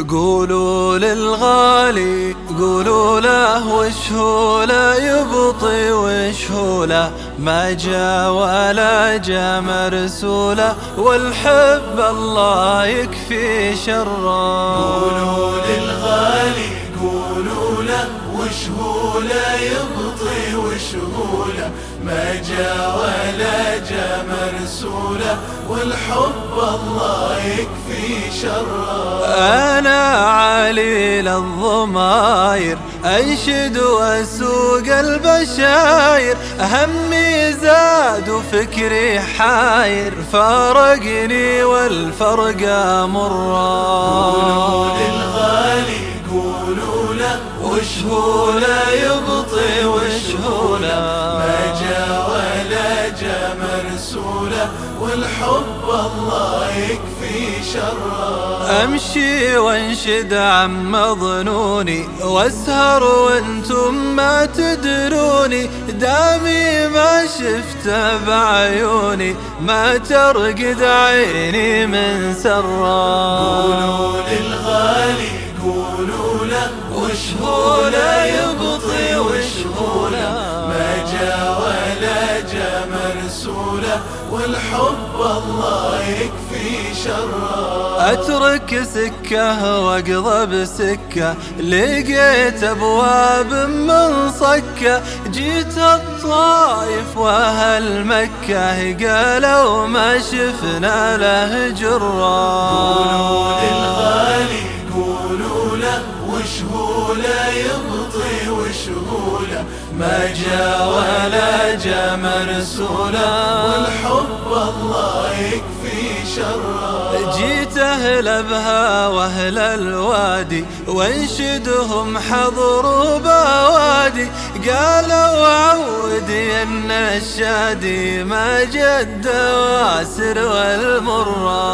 قولوا للغالي قولوا له وش هو لا يبطي وش هو لا ما جا ولا جا مرسوله والحب الله يكفي شره قولوا للغالي قولوا له وش هو لا يبطي وش هو لا ما جا ولا جا مرسوله والحب الله يكفي شره أنا عليل الضماير أنشد وأسوق البشاير همي زاد وفكري حاير فارقني والفرقة مرة قولوا للغالي قولوا له وش هو لا يبطي وش هو لا؟ ما جا ولا جا مرسوله والحب الله يكفي شره أمشي وانشد عم ظنوني واسهر وأنتم ما تدروني. دامي ما شفته بعيوني ما ترقد عيني من سرا. قولوا للغالي قولوا له وش والحب الله يكفي شره. أترك سكه واقضى بسكه. لقيت أبواب من صكه. جيت الطايف وأهل مكه. قالوا ما شفنا له جره. قولوا للغالي يبطي وش هو لا ما جا ولا جا مرسوله والحب الله يكفي شره جيت أهل أبها وأهل الوادي وانشدهم حضروا بوادي. قالوا عودي أن الشادي ما جد واسر والمرة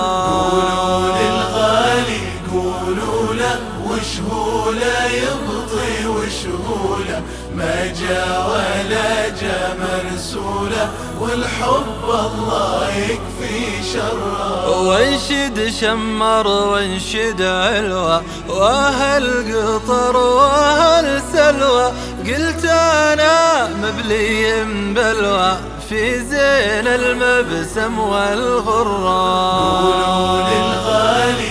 ما جا ولا جا مرسوله والحب الله يكفي شره وانشد شمر وانشد علوى وأهل قطر وأهل سلوى. قلت أنا مبلي بلوى في زين المبسم والغرة. قولوا للغالي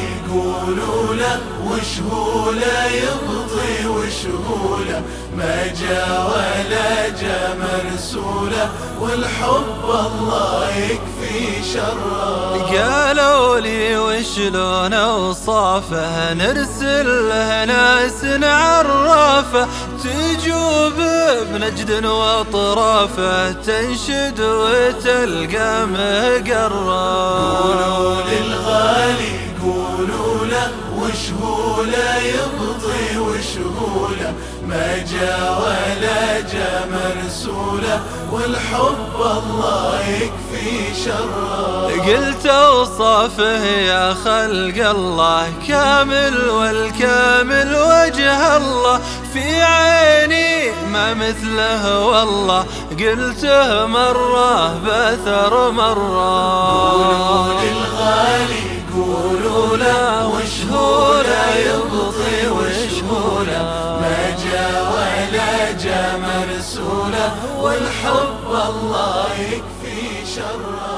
قولوا له وش هو لا يبطي وش هو لا ما جا ولا جا مرسولة والحب الله يكفي شره. قالوا لي وشلون أوصافه؟ نرسل له ناس نعرفه. تجوب بنجد وأطرافه تنشد وتلقى مقره. قولوا للغالي قولوا لا يبطي وش هو لا ما جا ولا جا مرسولة والحب الله يكفي شره. قلت أوصافه يا خلق الله كامل والكامل وجه الله. في عيني ما مثله والله قلته مرة بثر مرة. ما ولا جا مرسوله والحب الله يكفي شره.